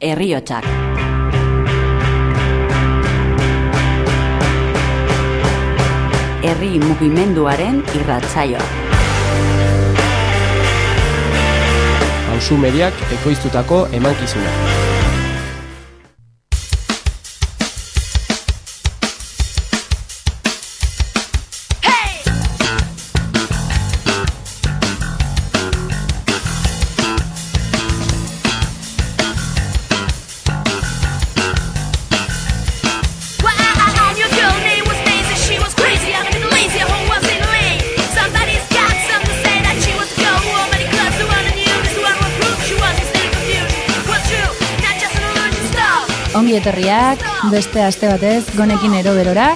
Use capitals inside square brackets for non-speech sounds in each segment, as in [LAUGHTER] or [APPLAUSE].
herriotsak. Herri mugimenduaren irratsaioa. Hauzu mediak ekoiztutako emankizuna. Etorriak, beste aste batez, gonekin ero berora,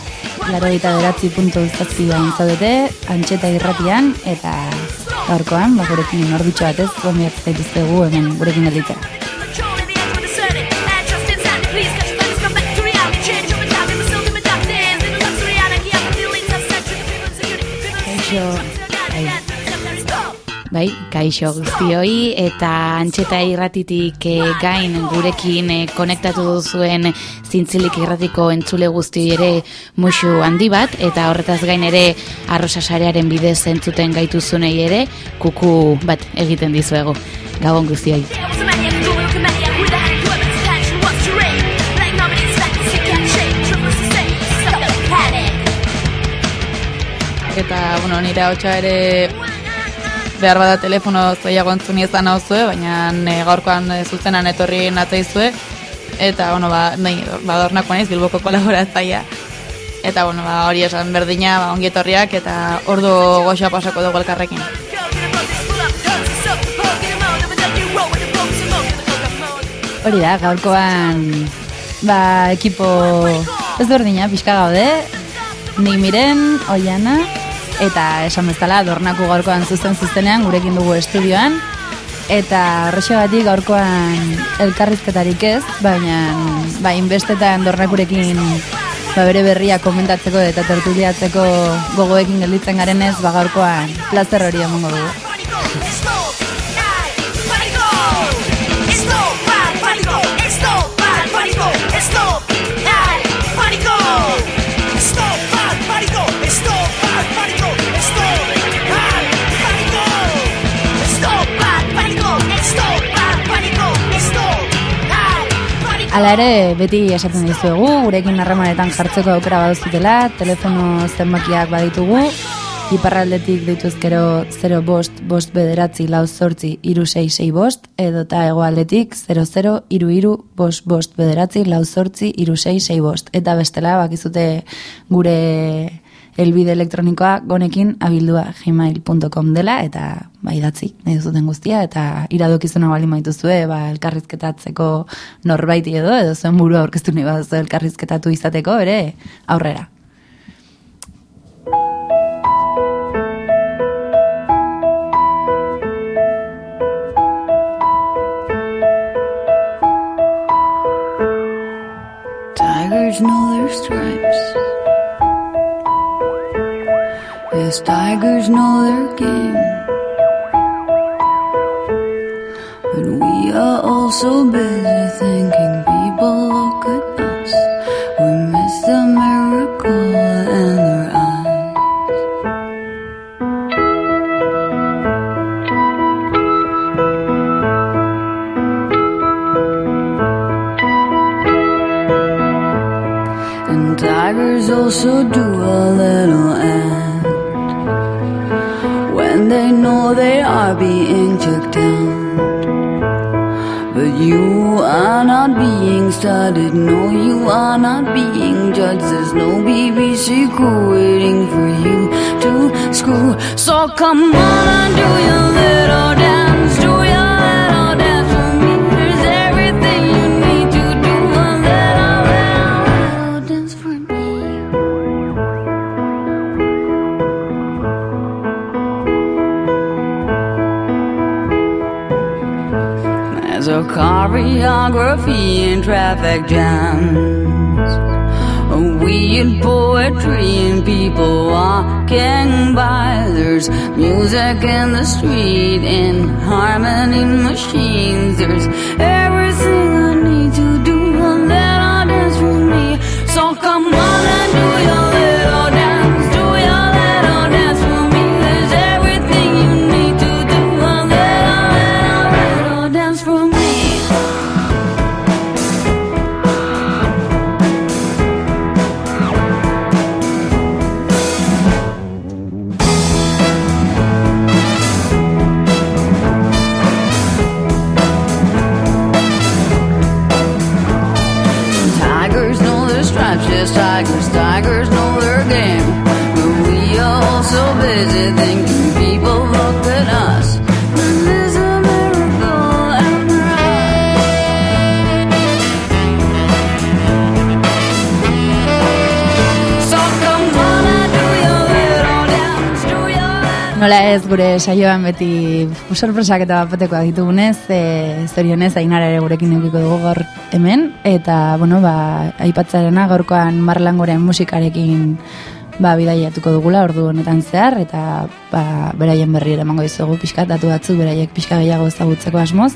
laro eta beratzi puntu zazpian zaudete, antxeta irratian, eta gaurkoan, ba, gurekin ordutxo batez, gomiak zaituztegu hemen gurekin elitea. Bai, kaixo guztioi eta antxeta irratitik eh, gain gurekin eh, konektatu duzuen zintzilik irratiko entzule guzti ere musu handi bat eta horretaz gain ere arrosasarearen bidez entzuten gaituzunei ere kuku bat egiten dizuegu. Gabon guztioi. Eta, bueno, nire hau ere behar bada telefono zoiago entzuni ezan hau zue, baina e, gaurkoan e, zuzenan etorri natzaizue, eta, bueno, ba, nahi, ba, dornako naiz, bilboko kolaboratzaia. Eta, bueno, ba, hori esan berdina, ba, ongi etorriak, eta ordu goxoa pasako dugu elkarrekin. Hori da, gaurkoan, ba, ekipo ez berdina, pixka gaude, ni miren, oiana, eta esan bezala dornako gaurkoan zuzen zuzenean gurekin dugu estudioan eta horrexo batik gaurkoan elkarrizketarik ez, baina ba, inbestetan dornakurekin ba, bere berria komentatzeko eta tertuliatzeko gogoekin gelditzen garen ez, ba, gaurkoan plazer hori emongo dugu. Hala ere, beti esaten dizuegu, gurekin harremanetan jartzeko aukera baduzutela, telefono zenbakiak baditugu, iparraldetik dituzkero 0 bost, bost bederatzi lau zortzi iru sei sei bost, edo eta egoaldetik 00 iru iru bost, bost bederatzi lau zortzi iru sei sei bost. Eta bestela, bakizute gure elbide elektronikoa gonekin abildua gmail.com dela eta bai datzi, nahi duzuten guztia eta iradokizuna bali maituzue ba, elkarrizketatzeko norbaiti edo edo zuen burua aurkeztu nahi bat elkarrizketatu izateko ere aurrera. Tigers know their stripes As tigers know their game. But we are all so busy thinking busy thinking people look at us. But there's a miracle us. So come on and do your Nola ez gure saioan beti sorpresak eta bapatekoak ditugunez, e, zorionez ainara ere gurekin edukiko dugu gaur hemen, eta, bueno, ba, aipatzarena gaurkoan marlangoren musikarekin ba, bidaiatuko dugula ordu honetan zehar, eta ba, beraien berri ere emango dizugu pixka, datu batzuk beraiek pixka gehiago ezagutzeko asmoz,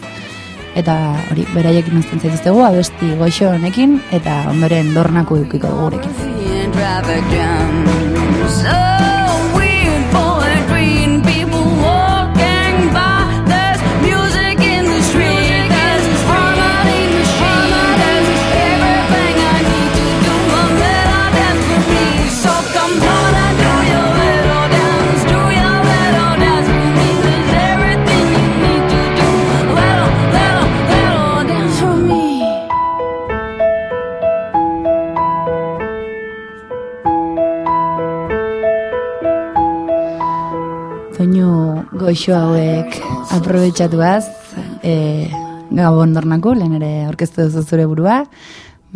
eta hori, beraiekin nazten zaituztegu, abesti goixo honekin, eta ondoren dornako edukiko dugu gurekin. Goixo hauek aprobetxatuaz, e, gabon dornako, lehen ere aurkeztu duzu zure burua,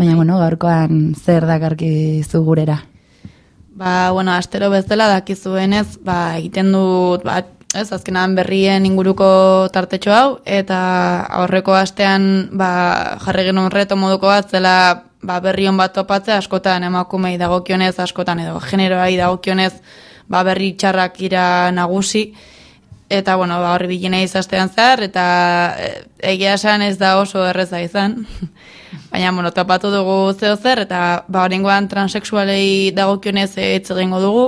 baina, bueno, gaurkoan zer dakarki zu gurera. Ba, bueno, astero bezala dakizuenez, ba, egiten dut, ba, ez, azkenan berrien inguruko tartetxo hau, eta aurreko astean, ba, jarri genuen reto moduko bat, zela, ba, berri hon bat topatzea, askotan emakumei dagokionez, askotan edo generoai dagokionez, ba, berri txarrak ira nagusi, eta, bueno, ba, horri bilina izastean zehar, eta e, egia esan ez da oso erreza izan. [LAUGHS] Baina, bueno, topatu dugu zeo zer, eta ba, horrengoan transexualei dagokionez hitz egingo dugu,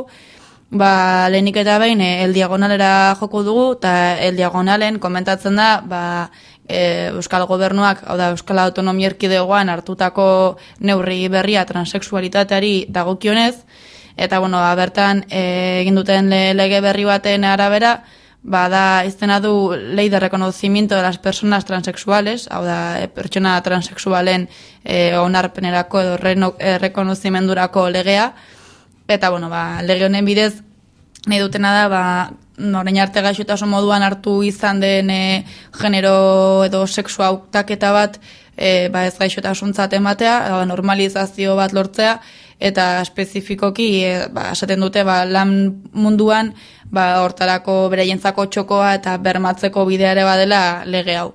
ba, lehenik eta behin e, el diagonalera joko dugu, eta el diagonalen komentatzen da, ba, e, Euskal Gobernuak, hau da, Euskal Autonomia Erkidegoan hartutako neurri berria transexualitateari dagokionez, eta, bueno, ba, bertan egin duten le- lege berri baten arabera, ba, da izena du ley de reconocimiento de las personas transexuales, hau da, e, pertsona transexualen e, onarpenerako edo reno, e, legea, eta, bueno, ba, lege honen bidez, nahi dutena da, ba, norein arte gaixotasun moduan hartu izan den e, genero edo sexu hautaketa bat, e, ba, ez gaixotasuntzat ematea, ba, normalizazio bat lortzea, eta espezifikoki e, ba, esaten dute ba, lan munduan ba, hortarako beraientzako txokoa eta bermatzeko bidea ere badela lege hau.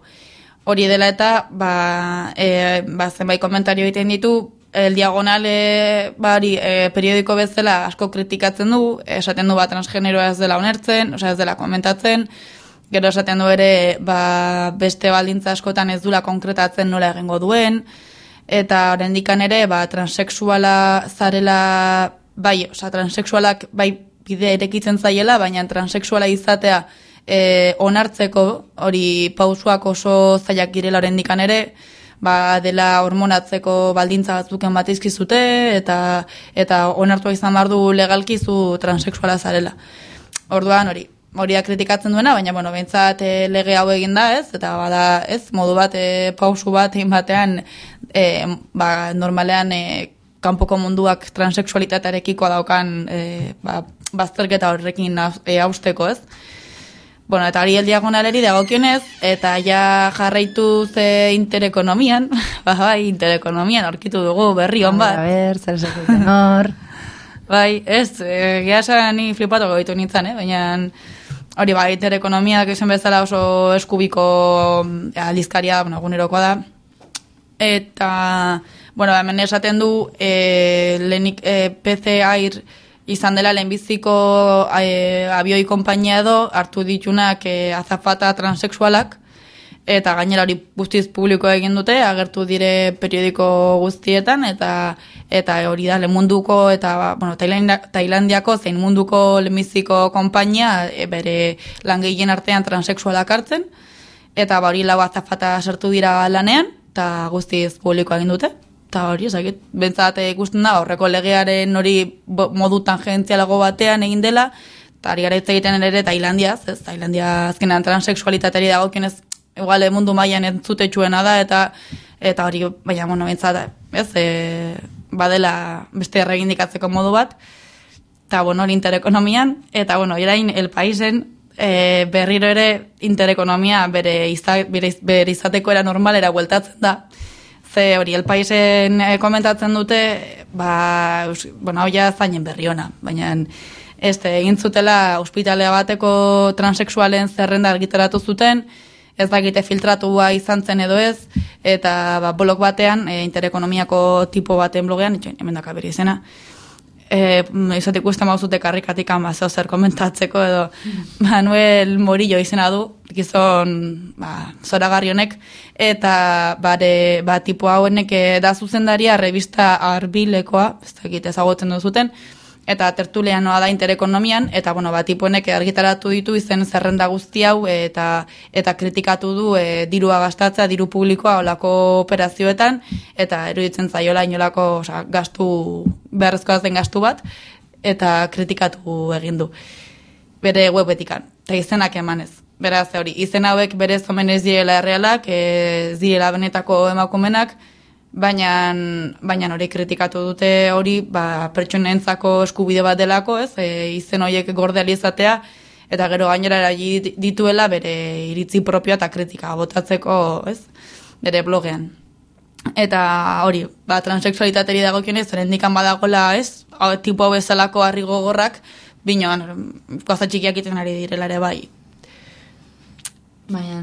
Hori dela eta ba, e, ba, zenbait komentario egiten ditu, el diagonal e, bari, e, periodiko bezala asko kritikatzen du, esaten du ba, transgeneroa ez dela onertzen, osea ez dela komentatzen, gero esaten du ere ba, beste baldintza askotan ez dula konkretatzen nola egingo duen, eta orendikan ere ba, transexuala zarela, bai, osea, transexualak bai bide erekitzen zaiela, baina transexuala izatea e, onartzeko hori pausuak oso zailak girela orendikan ere, ba, dela hormonatzeko baldintza batzuken bat izkizute, eta, eta onartua izan behar du legalki zu transexuala zarela. Orduan hori, hori kritikatzen duena, baina bueno, behintzat e, lege hau egin da, ez? Eta bada, ez, modu bat e, pausu bat egin batean e, ba, normalean e, kanpoko munduak transexualitatearekiko daukan e, ba, bazterketa horrekin e, hausteko, ez? Bueno, eta hori el diagonaleri dagokionez, eta ja jarraitu ze interekonomian, [LAUGHS] ba, bai, interekonomian aurkitu dugu berri hon bat. A ber, zer esaten hor. [LAUGHS] Bai, ez, e, geha ni flipatuko ditu nintzen, eh? baina hori bai, ekonomiak esan bezala oso eskubiko mm, aldizkaria, bueno, egunerokoa da. Eta, bueno, hemen esaten du, e, lehenik e, PC Air izan dela lehenbiziko e, abioi konpainia edo hartu ditunak e, azafata transexualak, eta gainera hori guztiz publiko egin dute, agertu dire periodiko guztietan, eta eta hori da munduko eta bueno, Tailandia, Tailandiako zein munduko lehenbiziko konpainia e, bere langileen artean transexualak hartzen, eta ba hori lau azafata sartu dira lanean, eta guztiz publikoa egin dute. Eta hori, ezakit, bentsat ikusten da, horreko legearen hori modu tangentzialago batean egin dela, eta ari gara hitz egiten ere Tailandiaz, ez, Tailandia azkenean transexualitateri dagokionez, igual mundu mailan entzutetsuena da, eta eta hori, baina, bueno, bentsat, ez, e, badela beste erregindikatzeko modu bat, eta bueno, hori interekonomian, eta bueno, erain el paisen e, berriro ere interekonomia bere, iza, bere, bere izateko era normalera bueltatzen da. Ze hori, el paisen e, komentatzen dute, ba, eus, bueno, hau ja zainen berri ona, baina este, egin zutela ospitalea bateko transexualen zerrenda argitaratu zuten, ez dakite filtratua izan zen edo ez, eta ba, blog batean, e, interekonomiako tipo baten blogean, hemen daka bere izena, e, izate ikusten mauzute karrikatik ama zeo zer komentatzeko edo. Manuel Morillo izena du, gizon ba, zoragarri honek, eta bare, ba, tipo hauenek eh, da zuzendaria revista arbilekoa, ez dakit ezagutzen duzuten, eta tertulianoa da interekonomian, eta bueno, bat tipuenek argitaratu ditu izen zerrenda guzti hau eta eta kritikatu du e, dirua gastatzea, diru publikoa olako operazioetan, eta eruditzen zaiola inolako osea, gastu, beharrezkoa zen gastu bat, eta kritikatu egin du bere webetikan, eta izenak emanez. Beraz, hori, izen hauek berez omen ez diela errealak, ez diela benetako emakumenak, baina baina hori kritikatu dute hori ba, pertsonentzako eskubide bat delako, ez? E, izen horiek gordeali izatea eta gero gainera eragi dituela bere iritzi propioa eta kritika botatzeko, ez? Bere blogean. Eta hori, ba, transexualitateri dagokionez, oraindikan badagola, ez? Hau, tipo bezalako harri gogorrak, binoan, gauza txikiak iten ari direla ere bai. Baina,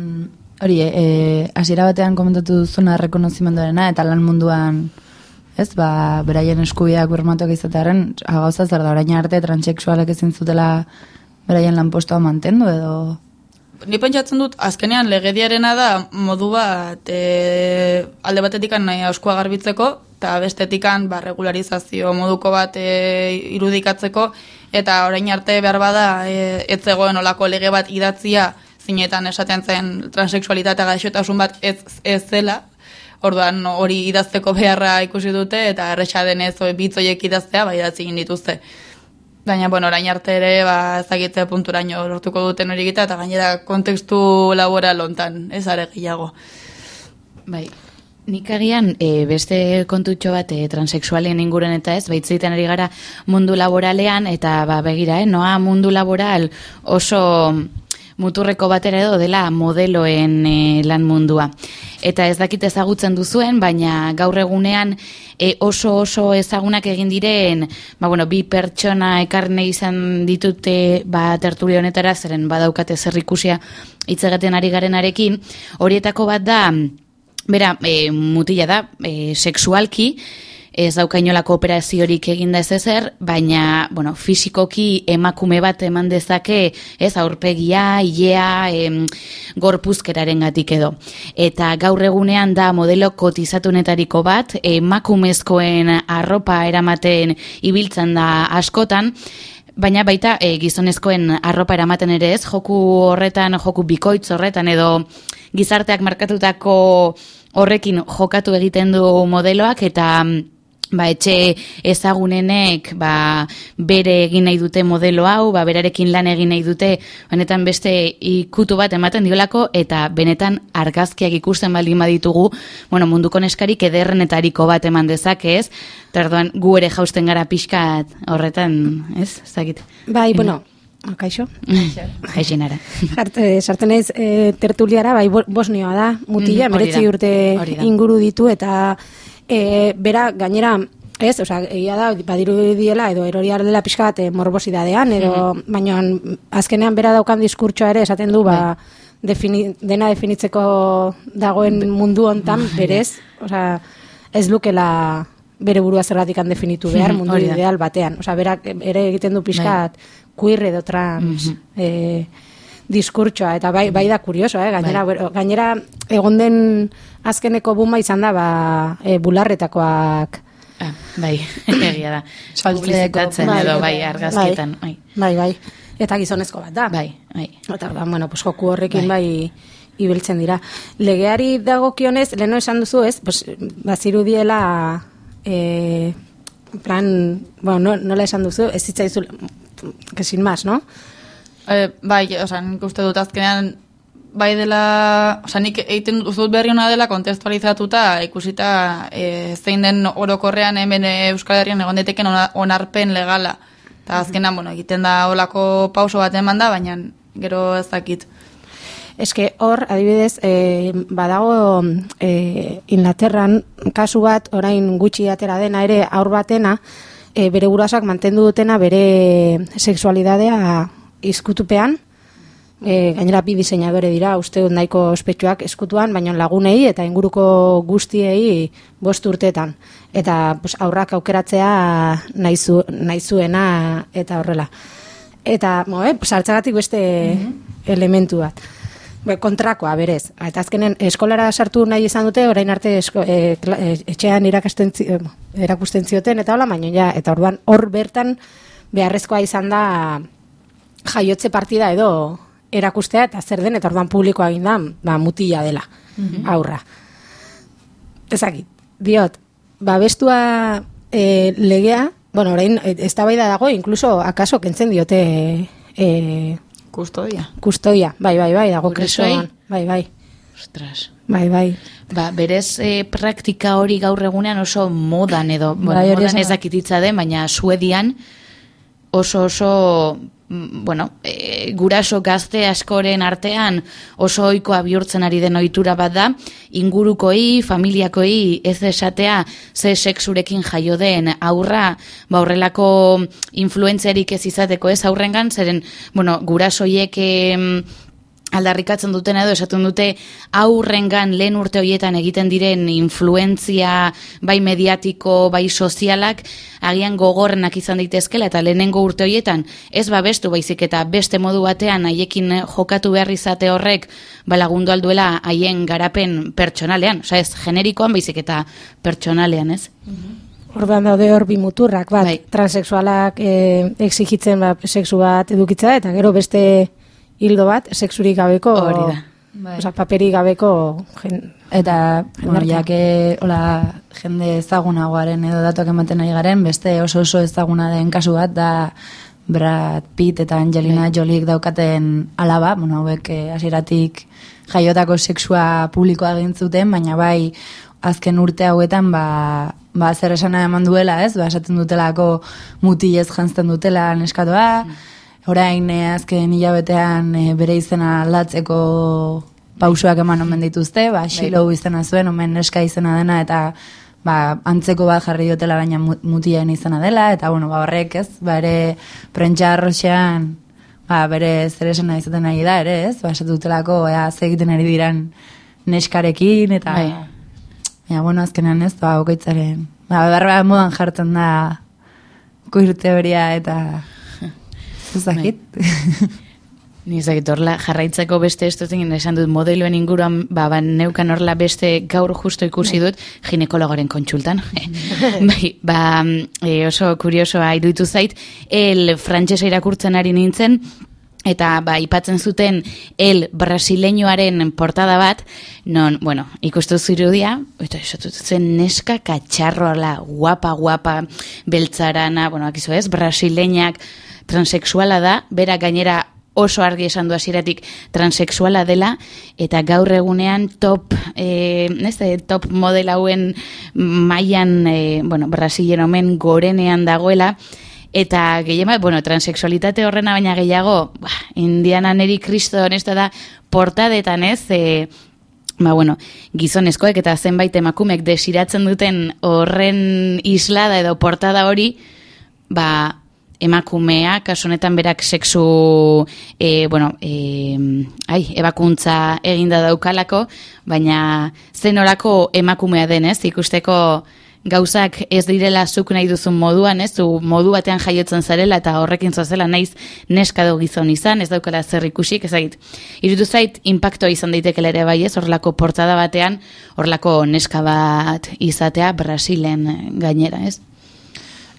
hori, e, hasiera batean komentatu duzuna rekonozimenduarena eta lan munduan, ez, ba, beraien eskubideak bermatuak izatearen, gauza zer da, orain arte transexualek ezin zutela beraien lanpostoa mantendu edo... Ni pentsatzen dut, azkenean legediarena da modu bat e, alde batetikan nahi auskoa garbitzeko, eta bestetikan ba, regularizazio moduko bat e, irudikatzeko, eta orain arte behar bada e, ez zegoen olako lege bat idatzia zinetan esaten zen transexualitatea gaixotasun bat ez, ez zela, orduan hori idazteko beharra ikusi dute, eta erresa denez oi, bitzoiek idaztea, ba, idatzi egin dituzte. Baina, bueno, orain arte ere, ba, ezagitze punturaino lortuko duten hori egita, eta gainera kontekstu laboral hontan, ez are gehiago. Bai. Nik agian e, beste kontutxo bat e, transexualien inguren eta ez, baitziten ari gara mundu laboralean, eta ba, begira, eh, noa mundu laboral oso muturreko batera edo dela modeloen e, lan mundua. Eta ez dakit ezagutzen duzuen, baina gaur egunean e, oso oso ezagunak egin diren, ba, bueno, bi pertsona ekarne izan ditute ba, tertulio honetara, zeren badaukate zer ikusia hitz egiten ari garenarekin, horietako bat da, Bera, e, mutila da, e, sexualki, ez daukainolako operaziorik eginda ez ezer, baina, bueno, fisikoki emakume bat eman dezake, ez, aurpegia, ilea, em, gorpuzkeraren gatik edo. Eta gaur egunean da modelo kotizatunetariko bat, emakumezkoen arropa eramaten ibiltzen da askotan, Baina baita e, gizonezkoen arropa eramaten ere ez, joku horretan, joku bikoitz horretan edo gizarteak markatutako horrekin jokatu egiten du modeloak eta mm, ba, etxe ezagunenek ba, bere egin nahi dute modelo hau, ba, berarekin lan egin nahi dute, benetan beste ikutu bat ematen diolako, eta benetan argazkiak ikusten baldin baditugu, bueno, munduko neskarik ederrenetariko bat eman dezake ez, eta orduan gu ere jausten gara pixkat horretan, ez, zakit. Bai, bueno, kaixo. Jaixinara. Jarte, sartzen naiz e, tertuliara, bai, bo- bosnioa da, mutila, hori meretzi urte inguru ditu, eta e, bera, gainera, ez, osea, egia da, badiru diela, edo erori dela pixka bat e, morbosidadean, edo, Mhm. baina azkenean bera daukan diskurtsoa ere esaten du, Bai. ba, defini, dena definitzeko dagoen mundu hontan, Bai. berez, osea, ez lukela bere burua zergatikan definitu behar Mhm, mundu hori da. ideal batean. Osea, berak ere egiten du pixkat queer edo trans Mhm. eh, diskurtsoa, eta bai, bai da kurioso, eh? gainera, bero- gainera egon den azkeneko buma izan da, ba, e, bularretakoak, Ah, bai, [LAUGHS] egia da. Publizitatzen bai, edo, bai, bai, argazkietan. Bai, bai, bai, eta gizonezko bat da. bai, bai. Eta orduan, bueno, pues, joku horrekin bai, ibiltzen dira. Legeari dagokionez, leno esan duzu ez, pues, bazirudiela, e, plan, bueno, no, nola esan duzu, ez zitzaizu, que sin más, no? E, bai, oza, nik uste dut azkenean, bai dela, oza, nik egiten dut berri ona dela kontestualizatuta, ikusita e, zein den orokorrean hemen e, Euskal Herrian egon deteken ona- onarpen legala. Eta azkenean, bueno, egiten da olako pauso bat eman da, baina gero ez dakit. Eske hor, adibidez, e, badago e, Inglaterran kasu bat, orain gutxi atera dena ere aur batena, e, bere gurasoak mantendu dutena bere sexualidadea izkutupean, e, gainera bi diseinadore dira, uste dut nahiko ospetsuak eskutuan, baina lagunei eta inguruko guztiei bost urtetan. Eta pues, aurrak aukeratzea nahi, zu, nahi zuena eta horrela. Eta, mo, eh, pues, beste elementu bat. Be, kontrakoa, berez. Eta azkenen eskolara sartu nahi izan dute, orain arte esko, e, e, etxean irakasten, eh, erakusten zioten, eta hola, baina ja, eta orduan hor bertan beharrezkoa izan da jaiotze partida edo erakustea, eta zer den, eta orduan publikoa egin da, ba, mutila dela, aurra. Ezakit, diot, babestua e, legea, bueno, orain, ez da dago, inkluso, akaso, kentzen diote e, Kustodia. kustoia, bai, bai, bai, dago kristoan, bai, bai, Ostras. bai, bai. Ba, berez e, praktika hori gaur egunean oso modan edo, bueno, Bai, hori modan ez da. dakititza den, baina Suedian oso oso mm, bueno, e, guraso gazte askoren artean oso ohikoa bihurtzen ari den ohitura bat da, ingurukoi, familiakoi ez esatea ze sexurekin jaio den aurra, ba horrelako influentziarik ez izateko ez aurrengan, zeren, bueno, gurasoiek em, aldarrikatzen dutena edo esaten dute aurrengan lehen urte hoietan egiten diren influentzia bai mediatiko, bai sozialak agian gogorrenak izan daitezkela eta lehenengo urte hoietan ez babestu baizik eta beste modu batean haiekin eh, jokatu behar izate horrek ba lagundu alduela haien garapen pertsonalean, osea ez generikoan baizik eta pertsonalean, ez? Orduan daude hor bi muturrak, bat, Bai. transexualak e, exigitzen ba, sexu bat edukitzea, eta gero beste hildo bat, sexurik gabeko, Hori da. Bai. Osa, paperik gabeko jen, Eta, bueno, jake, hola, jende ezagunagoaren edo datuak ematen nahi garen, beste oso oso ezaguna den kasu bat, da Brad Pitt eta Angelina Joliek daukaten alaba, bueno, hauek eh, hasieratik jaiotako sexua publikoa egin zuten, baina bai azken urte hauetan ba, ba zer esana eman duela, ez? Ba, esaten dutelako mutilez jantzten dutela neskatoa, orain eh, azken hilabetean eh, bere izena aldatzeko pausoak eman omen dituzte, ba, Shiloh izena zuen, omen neska izena dena, eta ba, antzeko bat jarri diotela baina mu- mutilen izena dela, eta bueno, ba, horrek ez, ba, ere prentsa arroxean, ba, bere zer esena izaten nahi da, ere ez, ba, dutelako, ea, ze egiten ari diran neskarekin, eta, Bai. ja, bueno, azkenean ez, ba, okaitzaren, ba, berra modan jartzen da, queer teoria, eta, ez dakit. Ni ez dakit horla jarraitzeko beste ez dut esan dut modeloen inguruan ba, ba neukan horla beste gaur justo ikusi dut ginekologoren kontsultan. [LAUGHS] bai, ba, e, oso kuriosoa iruditu zait, el frantsesa irakurtzen ari nintzen, eta ba, ipatzen zuten el brasileñoaren portada bat, non, bueno, ikustu zirudia, eta esatu zen neska katxarroala, guapa, guapa, beltzarana, bueno, akizu ez, brasileñak transexuala da, bera gainera oso argi esan du hasieratik transexuala dela eta gaur egunean top eh, ez, top model hauen mailan eh, bueno, Brasilen omen gorenean dagoela eta gehiema, bueno, transexualitate horrena baina gehiago, bah, Indiana neri kristo honesta da portadetan ez, eh, Ba, bueno, gizonezkoek eta zenbait emakumek desiratzen duten horren islada edo portada hori, ba, emakumea, kasu honetan berak sexu, e, bueno, e, ai, ebakuntza eginda daukalako, baina zenorako emakumea denez, ikusteko gauzak ez direla zuk nahi duzun moduan, ez, zu modu batean jaiotzen zarela eta horrekin zoazela naiz neska edo gizon izan, ez daukala zer ikusik, ezagit. Irutu zait, impactoa izan daitekela ere bai ez, horrelako portada batean, horrelako neska bat izatea Brasilen gainera, ez?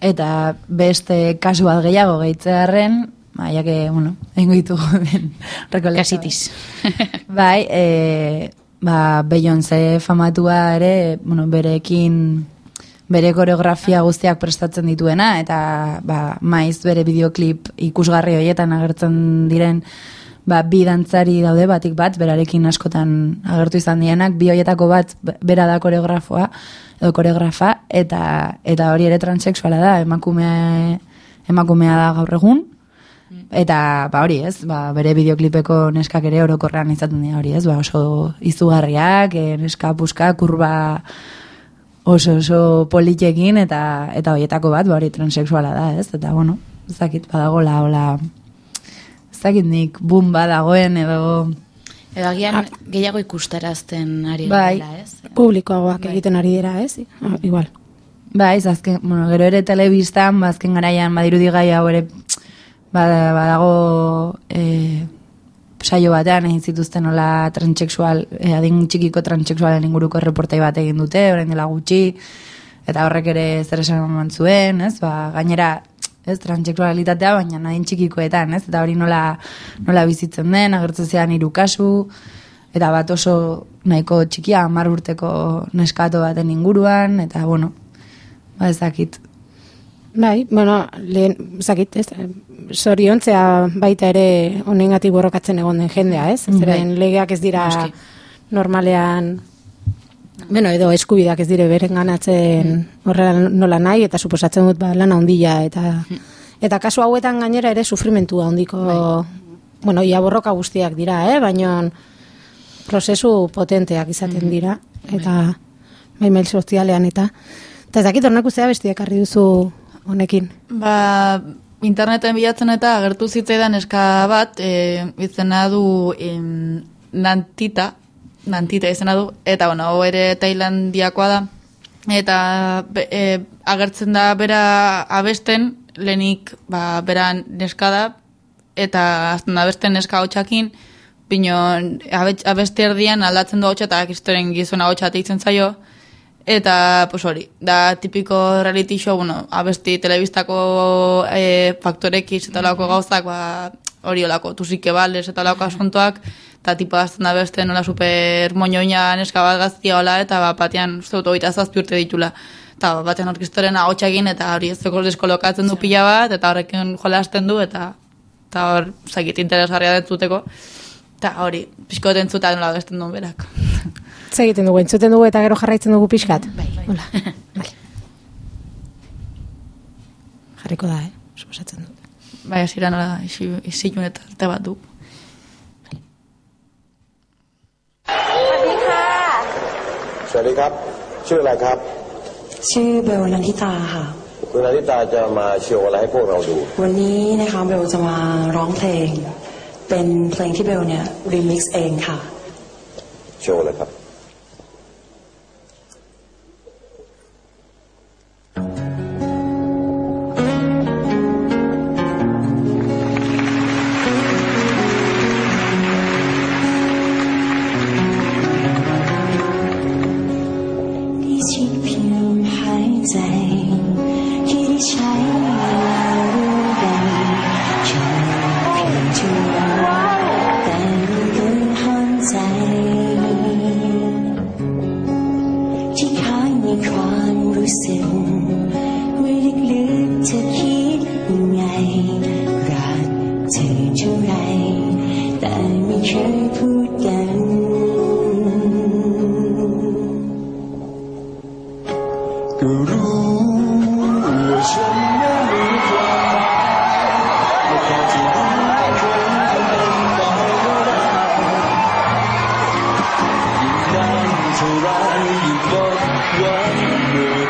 Eta beste kasu bat gehiago gehitzearen, ba, que, bueno, egingo ditugu [LAUGHS] rekolekzio. Kasitis. [LAUGHS] Bai, e, ba, Beyoncé famatua ere, bueno, berekin bere koreografia guztiak prestatzen dituena, eta ba, maiz bere videoklip ikusgarri horietan agertzen diren ba, bi dantzari daude batik bat, berarekin askotan agertu izan dienak, bi horietako bat be- bera da koreografoa, edo koreografa, eta, eta hori ere transexuala da, emakume, emakumea da gaur egun, Eta, ba hori ez, ba, bere bideoklipeko neskak ere orokorrean izaten dira hori ez, ba, oso izugarriak, e, neska puska, kurba oso oso politekin, eta eta horietako bat, ba hori transexuala da ez, eta bueno, ez dakit badagola, hola, ez dakit nik boom badagoen edo, Edo agian gehiago ikustarazten ari Bai. dela, ez? Publikoagoak egiten ari dira, ez? Ah, igual. Ba, ez, azken, bueno, gero ere telebistan, ba, azken garaian, badirudi gai hau ere, ba, badago, e, saio batean egin zituzten nola transexual, e, adin txikiko transexualen inguruko reportai bat egin dute, orain dela gutxi, eta horrek ere zer esan eman zuen, ez, ba, gainera, ez, transexualitatea, baina adin txikikoetan, ez, eta hori nola, nola bizitzen den, agertzen zean hiru kasu, eta bat oso nahiko txikia, hamar urteko neskato baten inguruan, eta, bueno, ba, ez dakit. Bai, bueno, lehen, zakit, ez, zoriontzea baita ere honengatik borrokatzen egon den jendea, ez? Zeren legeak ez dira Noski. normalean, bueno, edo eskubidak ez dire beren ganatzen horrela nola nahi, eta suposatzen dut ba, lana ondila, eta, eta kasu hauetan gainera ere sufrimentua ondiko, bueno, ia borroka guztiak dira, eh? baina prozesu potenteak izaten dira, eta bai mail sozialean eta, eta ez dakit hornak ustea bestiak ekarri duzu honekin. Ba, interneten bilatzen eta agertu zitzaidan eska bat, e, izena du em, Nantita, Nantita izena du, eta bueno, hau ere Tailandiakoa da, eta e, agertzen da bera abesten, lehenik ba, bera neska da, eta azten da abesten neska hotxakin, Bino, abesti erdian aldatzen du hotxa eta kistoren gizona hotxa teitzen zaio, Eta, pues hori, da tipiko reality show, bueno, abesti telebistako e, faktorekiz eta olako gauzak, ba, hori olako, tusike bales eta olako asuntoak, eta tipo azten da beste nola super moñoina neska bat gaztia hola, eta ba, batean, uste dut, oita zazpi urte ditula. Eta ba, batean orkestorena ahotsa egin, eta hori ez deskolokatzen du pila bat, eta horrekin jolasten du, eta eta hor, zakit interesgarria dentzuteko. Eta hori, pixko dentzuta nola abesten duen berak. [LAUGHS] Zer egiten dugu, entzuten dugu eta gero jarraitzen dugu pixkat? Bai. Hola. Vale. Jarriko da, eh? Suposatzen dut. Bai, hasieran nola isi, eta arte bat du. สวัสดีครับ ชื่ออะไรครับ ชื่อเบลนันทิตาค่ะ คุณอาทิตาจะมาโชว์อะไรให้พวกเราดู วันนี้นะคะเบลจะมาร้องเพลง เป็นเพลงที่เบลเนี่ยรีมิกซ์เองค่ะ โชว์เลยครับ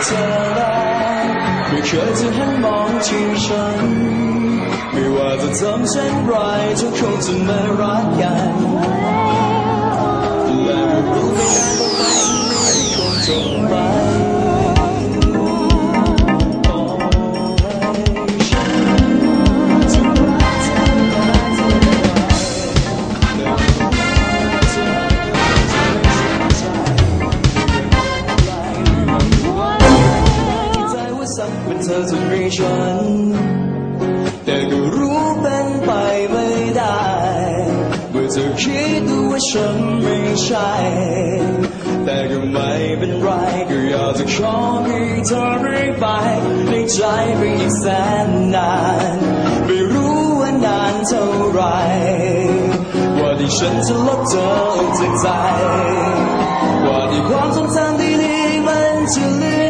เธอเธอลาไม่เคยจะหันมองที่ฉัน ไม่ว่าจะทำเช่นไรเธอคงจะไม่รักกันและไม่รู้ไม่นานว่ามันไม่คงจบไป ฉัน แต่ก็รู้เป็นไปไม่ได้เมื่อเธอคิดว่าฉันไม่ใช่ แต่ก็ไม่เป็นไรก็อยากจะขอให้เธอรื่ไปในใจไปอีกแสนนาน ไม่รู้ว่านานเท่าไร ว่าที่ฉันจะลบเธอออกจากใจ ว่าที่ความทรงจำดีๆมันจะเลือ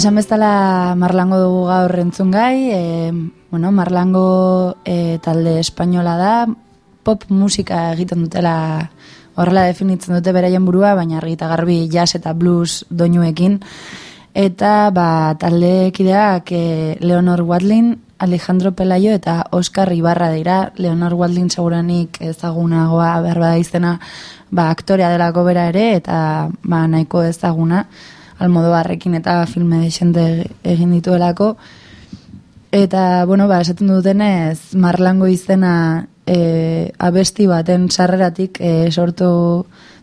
esan bezala marlango dugu gaur entzun gai, e, bueno, marlango e, talde espainola da, pop musika egiten dutela horrela definitzen dute beraien burua, baina argita garbi jazz eta blues doinuekin. Eta ba, taldekideak e, Leonor Wadlin, Alejandro Pelayo eta Oscar Ibarra dira. Leonor Wadlin seguranik ezagunagoa behar bada izena ba, aktorea delako bera ere eta ba, nahiko ezaguna almodobarrekin eta filme desente egin dituelako. Eta, bueno, ba, esaten dutenez, marlango izena e, abesti baten sarreratik e, sortu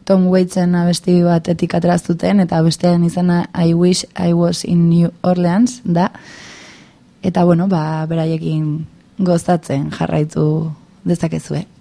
Tom Waitsen abesti batetik atraztuten, eta abestean izena I Wish I Was in New Orleans, da. Eta, bueno, ba, beraiekin gozatzen jarraitu dezakezue. with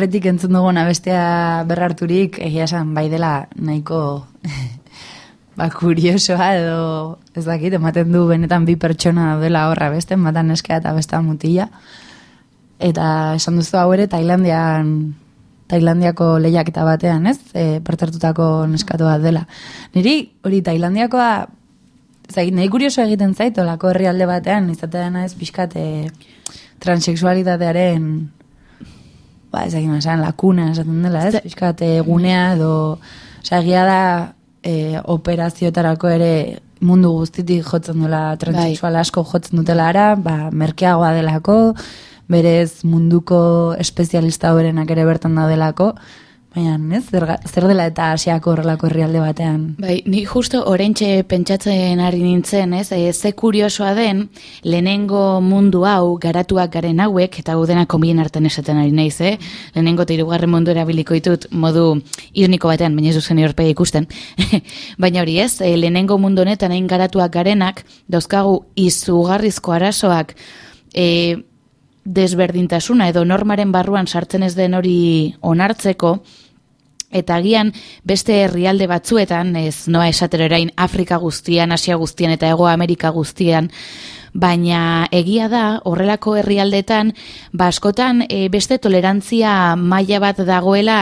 aurretik entzun dugun abestea berrarturik, egia esan, bai dela nahiko [LAUGHS] ba, kuriosoa edo ez dakit, ematen du benetan bi pertsona daudela horra beste, bata neskea eta besta mutila. Eta esan duzu hau ere, Tailandian, Tailandiako lehiaketa batean, ez? E, parte hartutako neskatu bat dela. Niri hori Tailandiakoa, ez dakit, nahi kurioso egiten zait, olako herrialde batean, izatea ez pixkat, e, transexualitatearen ba, ez dakit, esan, lakuna esaten dela, ez? Piskat, gunea edo, osea, egia da e, operazioetarako ere mundu guztitik jotzen dela transexual asko jotzen dutela ara, ba, merkeagoa delako, berez munduko espezialista hoberenak ere bertan daudelako, baina, ez, zer, zer dela eta asiako horrelako herrialde batean. Bai, ni justo orentxe pentsatzen ari nintzen, ez? E, ze kuriosoa den, lehenengo mundu hau garatuak garen hauek, eta hau dena konbien artean esaten ari naiz, eh? Lehenengo eta hirugarren mundu erabiliko ditut modu ironiko batean, baina ez duzen horpega ikusten. [LAUGHS] baina hori ez, e, lehenengo mundu honetan hain garatuak garenak, dauzkagu izugarrizko arazoak, e, desberdintasuna edo normaren barruan sartzen ez den hori onartzeko, Eta agian beste herrialde batzuetan, ez noa esatero orain Afrika guztian, Asia guztian eta Ego Amerika guztian, baina egia da horrelako herrialdetan, ba askotan e, beste tolerantzia maila bat dagoela,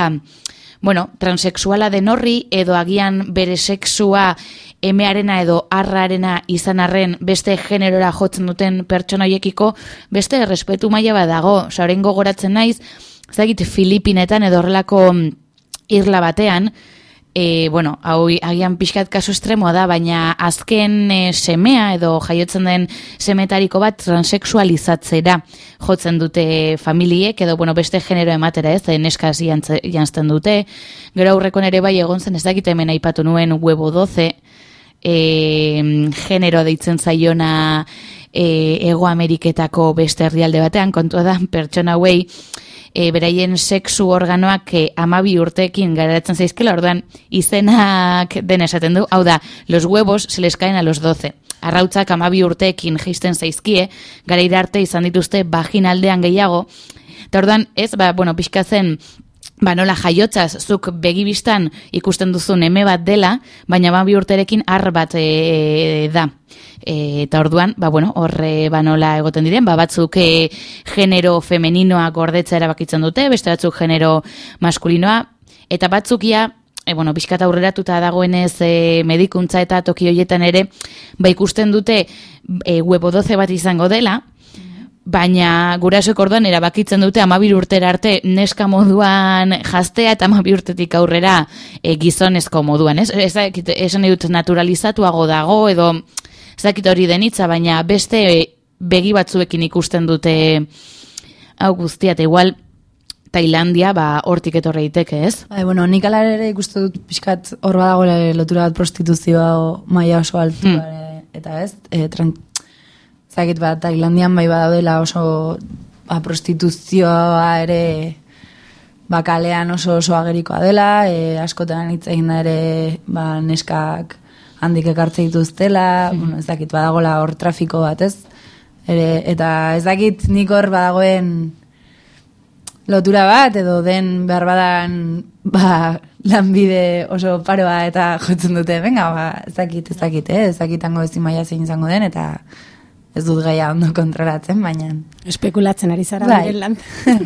bueno, transexuala den horri edo agian bere sexua emearena edo arrarena izan arren beste generora jotzen duten pertsona horiekiko beste errespetu maila bat dago. Osa, orain gogoratzen naiz, ezagit Filipinetan edo horrelako mm, irla batean, e, bueno, hau agian pixkat kasu estremoa da, baina azken e, semea edo jaiotzen den semetariko bat transexualizatzera jotzen dute familiek, edo bueno, beste genero ematera ez, e, neskaz jantze- janzten dute. Gero aurreko ere bai egon zen, ez dakit hemen aipatu nuen huevo 12, e, genero deitzen zaiona e, Ego Ameriketako beste herrialde batean, kontua da, pertsona hauei, e, beraien sexu organoak e, amabi urteekin garatzen zaizkela, orduan izenak den esaten du, hau da, los huevos se les caen a los 12. Arrautzak amabi urteekin geisten zaizkie, gara arte izan dituzte vaginaldean gehiago, eta orduan ez, ba, bueno, pixka zen, ba nola jaiotzaz zuk begibistan ikusten duzun eme bat dela, baina ba bi urterekin ar bat e, da. E, eta orduan, ba bueno, horre ba nola egoten diren, ba batzuk e, genero femeninoa gordetza erabakitzen dute, beste batzuk genero maskulinoa, eta batzukia e, bueno, pixkat aurreratuta dagoenez e, medikuntza eta toki hoietan ere, ba ikusten dute e, huevo 12 bat izango dela, baina gurasoek orduan erabakitzen dute amabir urtera arte neska moduan jaztea eta amabir urtetik aurrera e, gizonezko moduan, ez? Ez dakit, esan dut naturalizatuago dago edo ez dakit hori denitza, baina beste begi batzuekin ikusten dute hau guztia, eta igual Tailandia, ba, hortik etorri daiteke, ez? Bai, bueno, nik ala ere ikuste dut pixkat hor badagoela lotura bat prostituzioa maila oso altu Hmm. eta ez, e, zakit bat, Tailandian bai badaudela oso ba, prostituzioa ere bakalean oso oso agerikoa dela, e, askotan hitz egin da ere ba, neskak handik ekartze dituztela, Hmm. bueno, ez dakit badagola hor trafiko bat, ez? Ere, eta ez dakit nik hor badagoen lotura bat edo den behar badan ba, lanbide oso paroa eta jotzen dute, venga, ba, ez dakit, ez dakit, eh? ez dakitango ezin maila zein izango den, eta ez dut gaia ondo kontrolatzen, baina... Espekulatzen ari zara Bai. beren lan.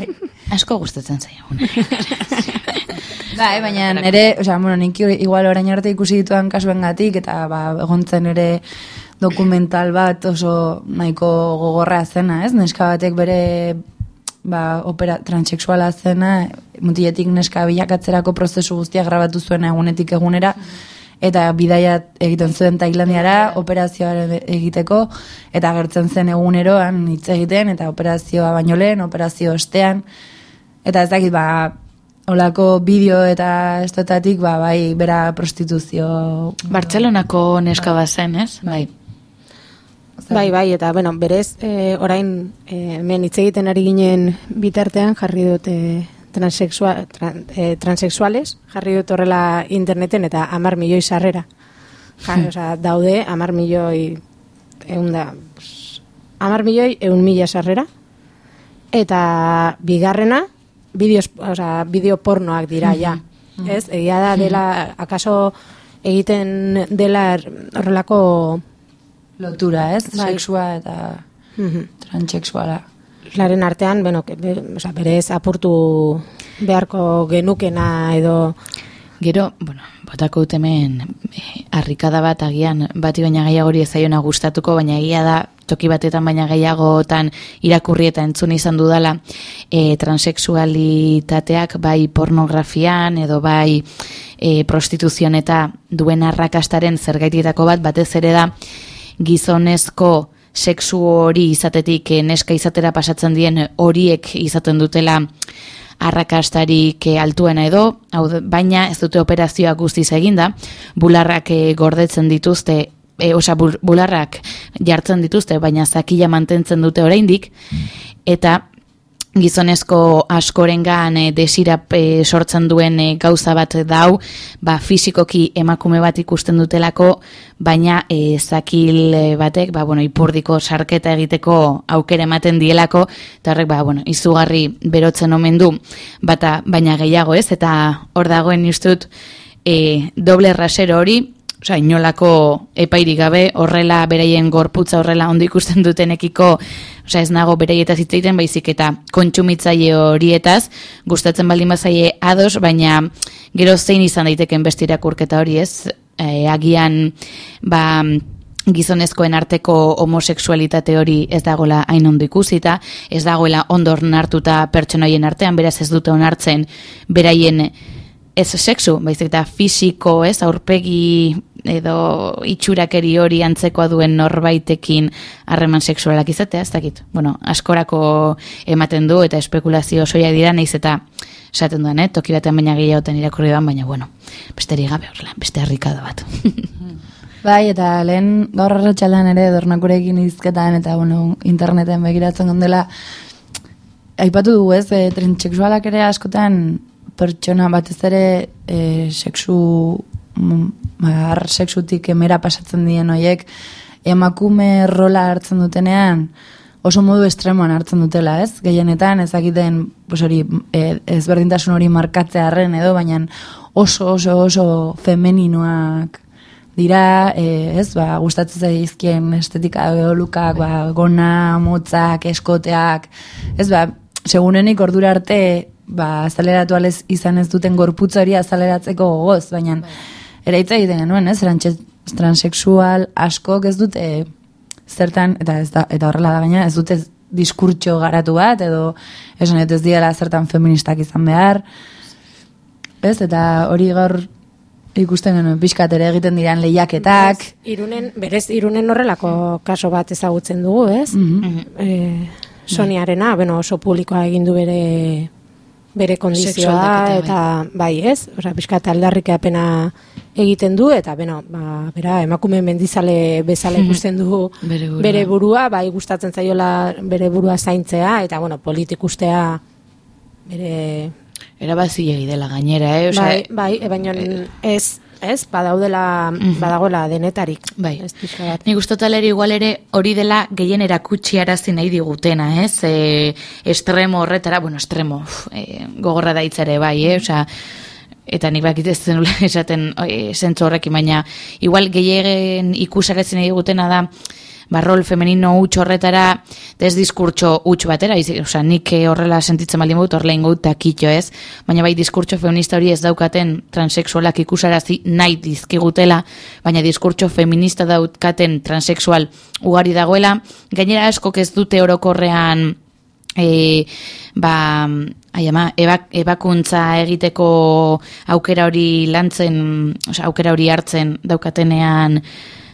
[LAUGHS] Asko gustatzen zaigun. [LAUGHS] Bai, baina nire, osea, bueno, nik igual orain arte ikusi ditudan kasuengatik eta ba, egontzen ere dokumental bat oso nahiko gogorra zena, ez? Neska batek bere ba, opera transexuala zena, mutiletik neska bilakatzerako prozesu guztia grabatu zuen egunetik egunera, eta bidaia egiten zuen Tailandiara operazioa egiteko, eta agertzen zen eguneroan hitz egiten, eta operazioa baino lehen, operazio ostean, eta ez dakit, ba, olako bideo eta estotatik, ba, bai, bera prostituzio... Bartzelonako neska bat zen, ez? Bai. Bai, bai, eta bueno, berez, e, orain e, hemen hitz egiten ari ginen bitartean jarri dut e, transexua, tran, e, transexuales, jarri dut horrela interneten eta amar milioi sarrera. Ja, osea, daude amar milioi egun da, amar milioi eun mila sarrera, eta bigarrena, bideos, osea, bideo pornoak dira ja. Ez, egia da dela, akaso egiten dela horrelako Lotura, ez? Bai. Sexua eta Mhm. transexuala. Laren artean, bueno, be, osea, berez apurtu beharko genukena edo Gero, bueno, botako dut hemen eh, harrikada bat agian bati baina gehiago hori ezaiona gustatuko, baina egia da toki batetan baina gehiagotan irakurri eta entzun izan dudala e, transexualitateak bai pornografian edo bai e, prostituzion eta duen arrakastaren zergaitietako bat batez ere da gizonezko sexu hori izatetik eh, neska izatera pasatzen dien horiek izaten dutela arrakastarik eh, altuena edo, hau baina ez dute operazioak guztiz eginda, bularrak eh, gordetzen dituzte, e, osa bul- bularrak jartzen dituzte, baina zakila mantentzen dute oraindik, eta gizonezko askorengan e, desirap e, sortzen duen e, gauza bat dau, ba, fizikoki emakume bat ikusten dutelako, baina e, zakil batek, ba, bueno, ipurdiko sarketa egiteko aukera ematen dielako, eta horrek, ba, bueno, izugarri berotzen omen du, bata, baina gehiago ez, eta hor dagoen ustut, e, doble rasero hori, Osa, inolako epairik gabe, horrela beraien gorputza horrela ondo ikusten dutenekiko, osa, ez nago beraietaz hitz baizik eta kontsumitzaile horietaz, gustatzen baldin bazaie ados, baina gero zein izan daiteken beste irakurketa hori ez, e, agian, ba, gizonezkoen arteko homosexualitate hori ez dagoela hain ondo ikusita, ez dagoela ondo hartuta pertsonaien artean, beraz ez dute onartzen beraien ez sexu, baizik eta fisiko, ez, aurpegi edo itxurakeri hori antzekoa duen norbaitekin harreman sexualak izatea, ez dakit. Bueno, askorako ematen du eta espekulazio soia dira naiz eta esaten duen, eh? toki batean baina gehiagoten irakurri doan, baina bueno, besterik gabe horrela, beste harrikado bat. [LAUGHS] Bai, eta lehen gaur arratsaldean ere dornakurekin izketan eta bueno, interneten begiratzen gondela aipatu dugu ez, e, ere askotan pertsona batez ere e, sexu mm, har sexutik emera pasatzen dien hoiek emakume rola hartzen dutenean oso modu estremoan hartzen dutela, ez? Gehienetan ezagiten pues hori e, ezberdintasun hori markatzearren edo baina oso oso oso femeninoak dira, e, ez, ba, gustatzen zaizkien estetika geolukak, ba, gona, motzak, eskoteak, ez, ba, segunenik ordura arte, ba, azaleratu alez izan ez duten gorputza hori azaleratzeko gogoz, baina eraitza egiten genuen, ez, Trantxe- transexual askok ez dute zertan, eta, ez da, eta horrela da gaina, ez dute diskurtso garatu bat, edo esan ez diela zertan feministak izan behar, ez, eta hori gaur ikusten genuen pixkat ere egiten diran lehiaketak, Irunen, berez, irunen horrelako kaso bat ezagutzen dugu, ez? Mhm. Eh, Soniarena, bueno, oso publikoa egin du bere bere kondizioa eta bai, ez? Osea, pixkat aldarrikapena egiten du eta beno, ba, bera, emakume mendizale bezala ikusten du Bere burua. bere burua, bai gustatzen zaiola bere burua zaintzea eta bueno, politikustea bere Erabazilegi dela gainera, eh? Osea, bai, bai, baina ez, ez, badaudela, badagoela denetarik. Bai. Ez. Nik uste taleri igual ere hori dela gehien erakutsi arazi nahi digutena, ez? E, estremo horretara, bueno, estremo, uf, e, gogorra da ere bai, eh? Osea, eta nik bakit ez zenula [LAUGHS] esaten e, zentzu horrekin, baina igual gehien ikusarazi nahi digutena da, ba, rol femenino huts horretara, ez diskurtso huts batera, izi, osea, nik eh, horrela sentitzen baldin dut, horrela ingo takitxo ez, baina bai diskurtso feminista hori ez daukaten transexualak ikusarazi nahi dizkigutela, baina diskurtso feminista daukaten transexual ugari dagoela, gainera askok ez dute orokorrean e, ba, ai ama, ebak, ebakuntza egiteko aukera hori lantzen, osea, aukera hori hartzen daukatenean,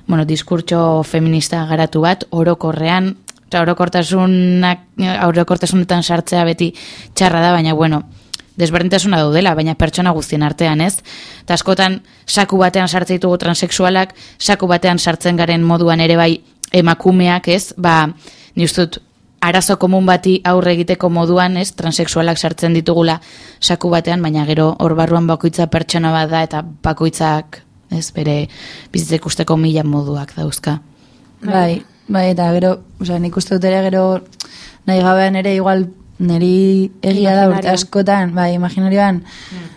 bueno, diskurtso feminista garatu bat, orokorrean, eta orokortasunak, orokortasunetan sartzea beti txarra da, baina bueno, desberdintasuna daudela, baina pertsona guztien artean, ez? Eta askotan, saku batean sartzen ditugu transexualak, saku batean sartzen garen moduan ere bai emakumeak, ez? Ba, ni uste dut, arazo komun bati aurre egiteko moduan, ez? Transexualak sartzen ditugula saku batean, baina gero hor barruan bakoitza pertsona bat da, eta bakoitzak, ez? Bere bizitza ikusteko mila moduak dauzka. Bai, bai, eta gero, osea, nik uste dut ere gero nahi gabean ere igual niri egia da urte askotan, bai, imaginarioan,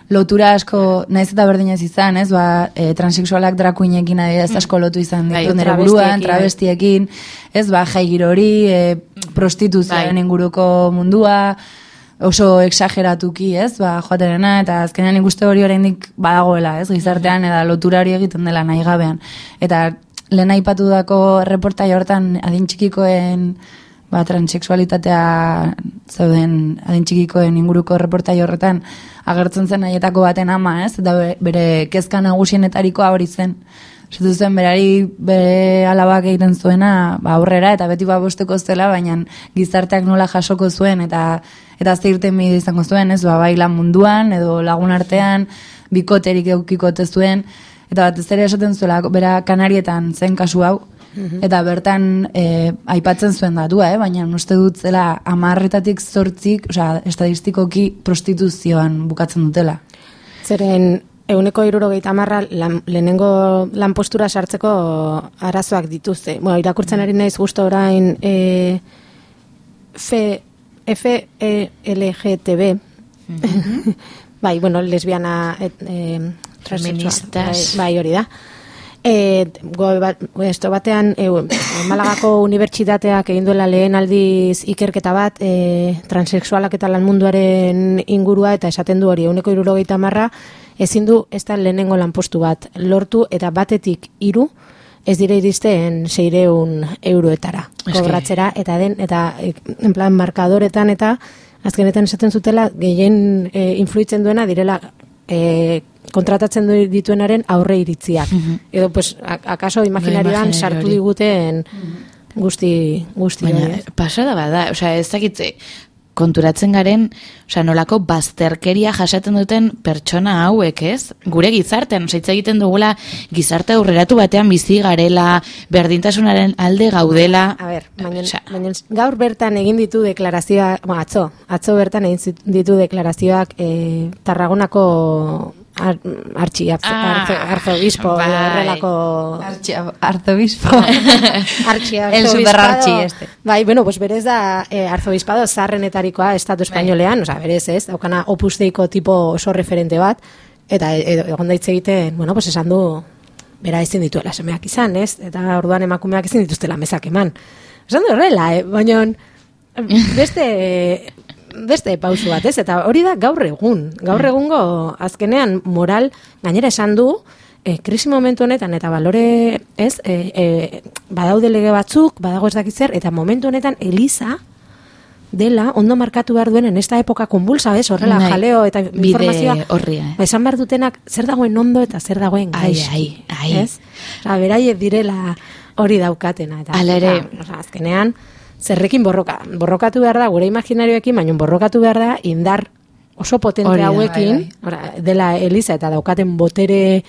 lotura asko, naiz eta berdinez izan, ez, ba, e, transexualak drakuinekin adibidez asko lotu izan Bai, ditut nire buruan, travestiekin, travestiekin, ez, ba, jai giro hori, e, prostituzioaren Bai. inguruko mundua, oso exageratuki, ez, ba, joaterena, eta azkenean ikuste hori oraindik badagoela, ez, gizartean, eta lotura hori egiten dela nahi gabean. Eta lehen aipatu dako reportai hortan adin txikikoen ba, transexualitatea zeuden adin txikikoen inguruko reportai horretan agertzen zen haietako baten ama, ez? Eta be- bere kezka nagusienetarikoa hori zen. Zen, berari bere alabak egiten zuena ba, aurrera eta beti ba bosteko zela, baina gizarteak nola jasoko zuen eta eta ze irten bide izango zuen, ez? Ba, bai lan munduan edo lagun artean bikoterik eukikote zuen eta batez ere esaten zuela, bera kanarietan zen kasu hau, Eta bertan e, aipatzen zuen datua, eh? baina uste dut zela amarretatik zortzik, osea, estadistikoki prostituzioan bukatzen dutela. Zeren euneko irurogeita marra lan, lehenengo lanpostura sartzeko arazoak dituzte. Bueno, irakurtzen ari naiz justo orain e, F, F, E, LGTB, [LAUGHS] bai, bueno, lesbiana et, e, Feministas. bai, bai, hori da. E, go, bat, esto batean e, Malagako unibertsitateak egin duela lehen aldiz ikerketa bat e, transexualak eta lan munduaren ingurua eta esaten du hori euneko irurogeita marra ezin du ez da lehenengo lanpostu bat lortu eta batetik hiru ez dire iristen seireun euroetara Eske- kobratzera eta den eta e, en plan markadoretan eta azkenetan esaten zutela gehien e, influitzen duena direla e, kontratatzen du dituenaren aurre iritziak. Edo, pues, akaso imaginarioan imaginario sartu diguten guzti, guzti hori. Baina, pasada bada, osea, ez dakitze, konturatzen garen, osea, nolako bazterkeria jasaten duten pertsona hauek, ez? Gure gizartean, hitz egiten dugula gizarte aurreratu batean bizi garela, berdintasunaren alde gaudela. A ber, baina, baina gaur bertan egin ditu deklarazioa, bueno, atzo, atzo bertan egin ditu deklarazioak e, Tarragonako ar, artxi, arzo, Ah, arzo, arzobispo, bai. horrelako... Arzobispo. [LAUGHS] Artxi, El arzobispado. superartxi este. Bai, bueno, pues berez da eh, arzobispado zarrenetarikoa estatu espainolean, osea, berez ez, daukana opus deiko tipo oso referente bat, eta e- egon daitze egiten, bueno, pues esan du, bera ezin dituela semeak izan, ez? Eta orduan emakumeak ezin dituztela mezak eman. Esan du horrela, eh? baina beste beste pausu bat, ez? Eta hori da gaur egun. Gaur egungo azkenean moral gainera esan du e, krisi momentu honetan eta balore, ez? E, e, badaude lege batzuk, badago ez dakit zer eta momentu honetan Eliza dela ondo markatu behar duen en esta época konbulsa, ez? Horrela Bai. jaleo eta informazioa horria, eh? Ba, esan behar dutenak zer dagoen ondo eta zer dagoen Ai, gaizki. ai, ai. Ez? Osa, beraiek direla hori daukatena. Eta, Hala ere- eta, azkenean, zerrekin borroka. Borrokatu behar da, gure imaginarioekin, baina borrokatu behar da, indar oso potente Hori da, hauekin, ora, dela Eliza eta daukaten botere,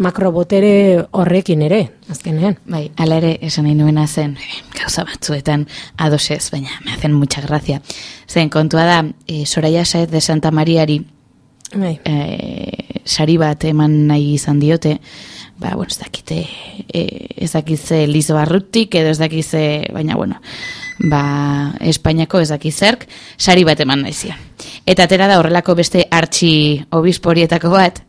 makrobotere horrekin ere, azkenean. Bai, ala ere esan nahi nuena zen eh, gauza batzuetan adosez, baina me hacen mucha gracia. Zen kontua da, e, Soraya Saez de Santa Mariari Bai. e, sari bat eman nahi izan diote, ba, bueno, ez dakite, e, ez dakize Liz Barrutik, edo ez dakize, baina, bueno, ba, Espainiako ez dakizerk, sari bat eman nahi zion. Eta atera da horrelako beste artxi obisporietako bat,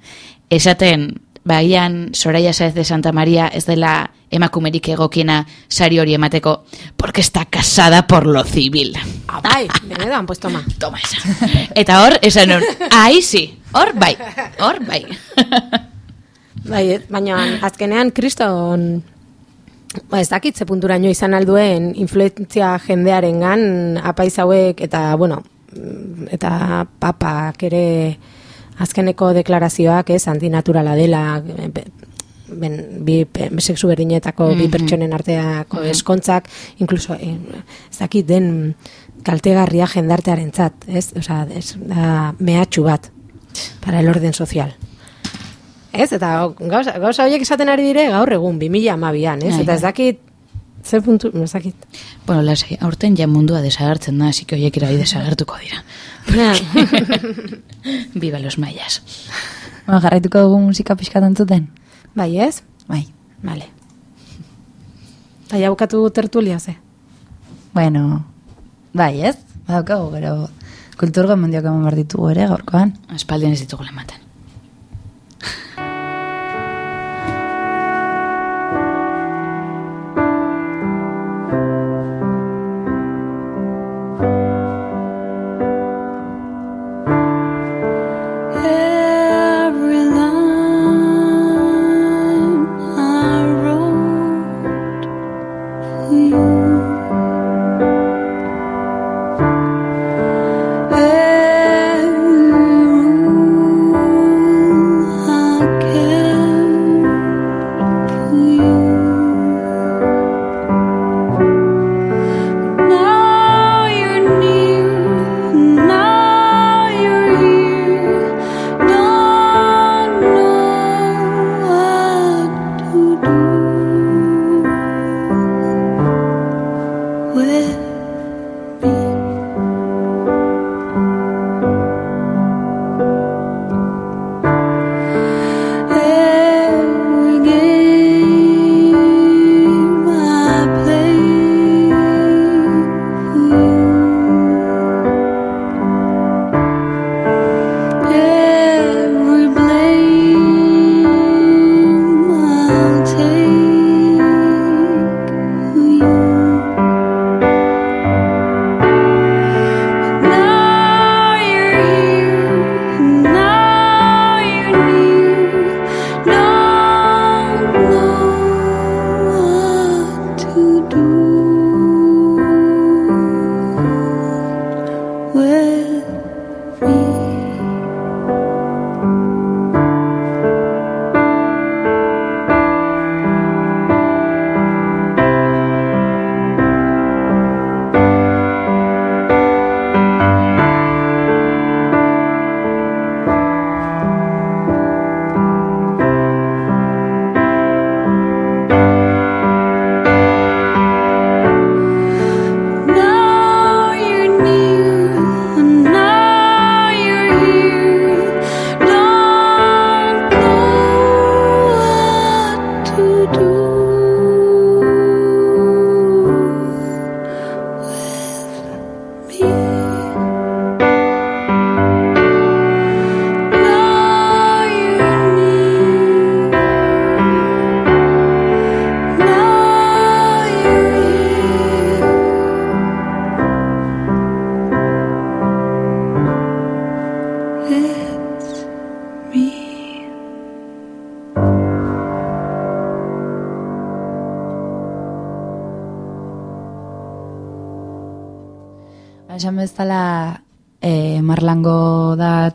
esaten, baian Soraya Saez de Santa Maria ez dela emakumerik egokiena sari hori emateko, porque está casada por lo civil. Bai, benetan, pues toma. Toma esa. Eta hor, esan hor, ahi sí, hor bai, hor bai. [LAUGHS] Bai, baina azkenean kriston ba, ez dakit ze punturaino izan alduen influentzia jendearengan apaiz hauek eta bueno eta papak ere azkeneko deklarazioak ez antinaturala dela be- ben, bi sexu berdinetako bi Mhm. pertsonen arteako Mhm. eskontzak incluso eh, ez dakit den kaltegarria jendartearentzat, ez? Osea, ez da mehatxu bat para el orden social. Ez, eta gauza, gauza horiek esaten ari dire gaur egun, 2012an, ez? Bai, Eta ez dakit, ze puntu, ez dakit. Bueno, lasai, aurten ja mundua desagertzen da, así que horiek ere bai desagertuko dira. [LAUGHS] Viva los mayas. Bueno, jarraituko dugu musika pixkat entzuten. Bai, ez? Bai. Vale. Bai, bukatu tertulia, ze? Bueno, bai, ez? Badaukagu, gero kultur gomendiak eman behar ditugu ere, gaurkoan. Espaldian ez ditugu ematen.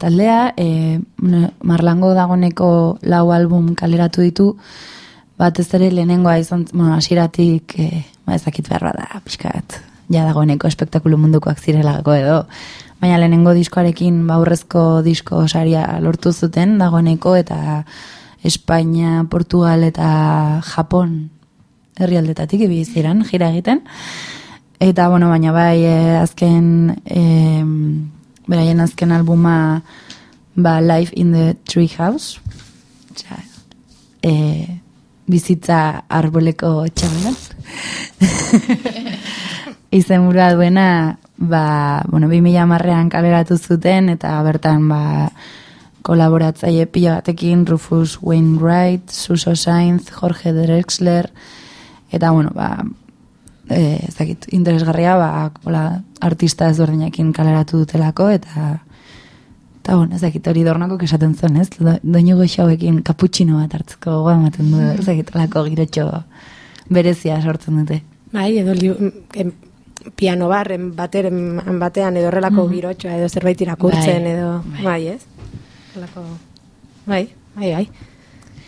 Taldea, e, Marlango dagoneko lau album kaleratu ditu, batez ere lehenengoa izan, bueno, hasieratik e, ba, ezakit beharra da, pixkat, ja dagoeneko espektakulu mundukoak zirelako edo, baina lehenengo diskoarekin baurrezko disko saria lortu zuten dagoeneko eta Espainia, Portugal eta Japon herrialdetatik ibili ziren jira egiten. Eta, bueno, baina bai, eh, azken, eh, beraien azken albuma, ba, Life in the Tree House, Osea, eh, bizitza arboleko txabelat. [LAUGHS] Izen burua duena, ba, bueno, 2000 marrean kaleratu zuten, eta bertan, ba, kolaboratzaile pila batekin, Rufus Wainwright, Suso Sainz, Jorge Drexler, eta, bueno, ba, eh, ez dakit, interesgarria, ba, hola, artista ezberdinekin kaleratu dutelako, eta, eta, bueno, ez dakit, hori dornako esaten zen, ez? Do, doinu goxauekin kaputxino bat hartzeko goa ematen du, ez dakit, olako girotxo berezia sortzen dute. Bai, edo li, em, piano barren bateren batean edo horrelako Mhm. girotxoa edo zerbait irakurtzen Bai, edo bai. bai, ez? Horrelako bai, bai, bai.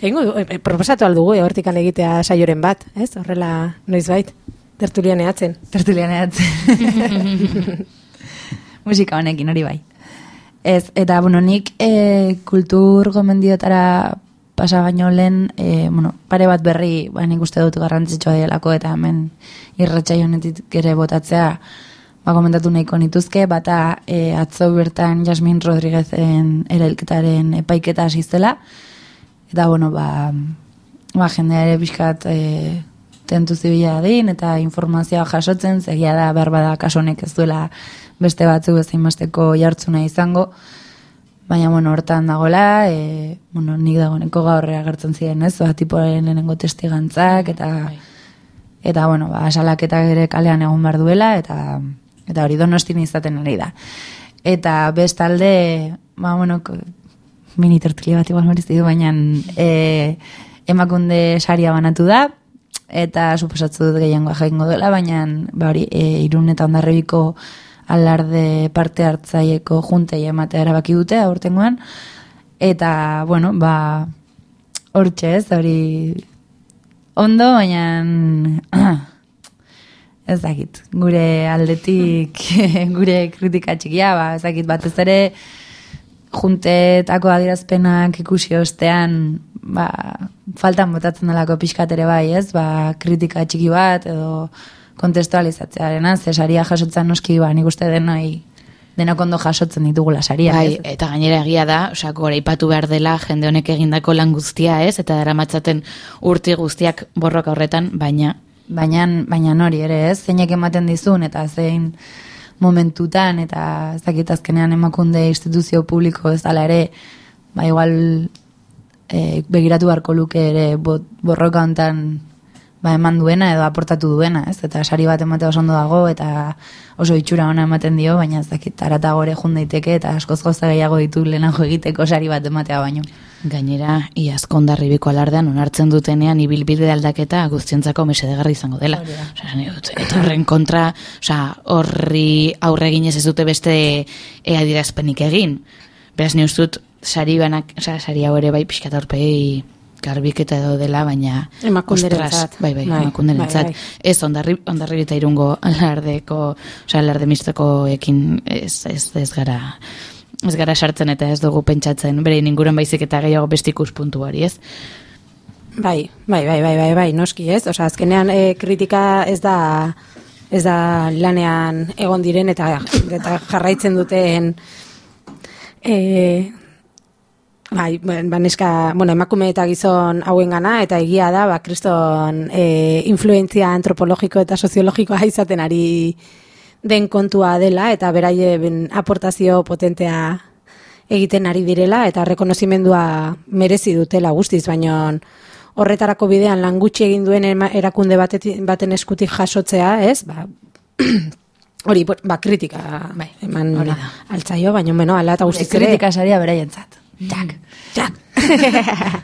Egingo e, proposatu aldugu e, hortikan egitea saioren bat, ez? Horrela noizbait tertulian eatzen. Tertulian eatzen. [LAUGHS] Musika honekin hori bai. Ez, eta, bueno, nik e, kultur gomendiotara pasa baino lehen, e, bueno, pare bat berri, ba, nik uste dut garrantzitsua dielako, eta hemen irratxai honetik ere botatzea, ba, komentatu nahiko nituzke, bata e, atzo bertan Jasmin Rodriguezen erailketaren epaiketa hasi zela, eta, bueno, ba, ba jendea ere pixkat e, tentu zibila din, eta informazioa jasotzen, zegia da, behar bada kasonek ez duela beste batzuk ez hainbesteko jartzuna izango, baina, bueno, hortan dagoela, e, bueno, nik dagoeneko gaur agertzen ziren, ez, ba, tipoaren lehenengo testigantzak, eta, eta, bueno, ba, salaketak ere kalean egon behar duela, eta, eta hori donostin izaten ari da. Eta bestalde, ba, bueno, mini tertulia bat igual du, baina e, emakunde saria banatu da, eta suposatzu dut gehiagoa jaingo dela, baina ba hori, e, irun eta ondarrebiko alarde parte hartzaieko juntei ematea erabaki dute aurtengoan, eta, bueno, ba, hortxe ez, hori ondo, baina [CLEARS THROAT] ez dakit, gure aldetik, [LAUGHS] gure kritika txikia, ba, ez dakit, batez ere, juntetako adirazpenak ikusi ostean, ba, faltan botatzen delako pixkat ere bai, ez? Ba, kritika txiki bat edo kontestualizatzearena, ze saria jasotzen noski, ba, nik uste denoi denok ondo jasotzen ditugula saria, Bai, ez? eta gainera egia da, osea, goraipatu behar dela jende honek egindako lan guztia, ez? Eta daramatzaten urti guztiak borroka horretan, baina Baina, baina hori ere, ez? Zeinek ematen dizun eta zein momentutan eta ez dakit azkenean emakunde instituzio publiko ez dala ere, ba igual e, begiratu beharko luke ere bot, borroka hontan ba, eman duena edo aportatu duena, ez? Eta sari bat ematea oso ondo dago eta oso itxura ona ematen dio, baina ez dakit aratago ere jun daiteke eta askoz gauza gehiago ditu lehenago egiteko sari bat ematea baino. Gainera, iazkondarribiko alardean onartzen dutenean ibilbide aldaketa guztientzako mesedegarri izango dela. Osea, eta horren kontra, osea, horri aurre eginez ez dute beste adierazpenik egin. Beraz, ni uste dut, sari banak, osea, sari hau ere bai pixkat aurpegi garbiketa edo dela, baina... Emakunderentzat. Bai, bai, Bai, emakunderentzat. bai, bai. Ez, ondarri, ondarri eta irungo alardeko, osea, alarde mistokoekin ez, ez, ez gara... Ez gara sartzen eta ez dugu pentsatzen, bere inguruan baizik eta gehiago beste ikuspuntu hori, ez? Bai, bai, bai, bai, bai, bai, noski, ez? Osea, azkenean e, kritika ez da ez da lanean egon diren eta eta jarraitzen duten e, bai, ben- ba, bueno, emakume eta gizon hauen gana, eta egia da, ba, kriston e, influentzia antropologiko eta soziologikoa izaten ari den kontua dela, eta beraien aportazio potentea egiten ari direla, eta rekonozimendua merezi dutela guztiz, baino horretarako bidean lan gutxi egin duen erakunde batetik, baten eskutik jasotzea, ez? Ba, [CLEARS THROAT] hori, ba, kritika Bai, eman hori da. altzaio, baina, bueno, ala eta guztiz ere. Kritika saria beraientzat. Jak. Jak. [LAUGHS]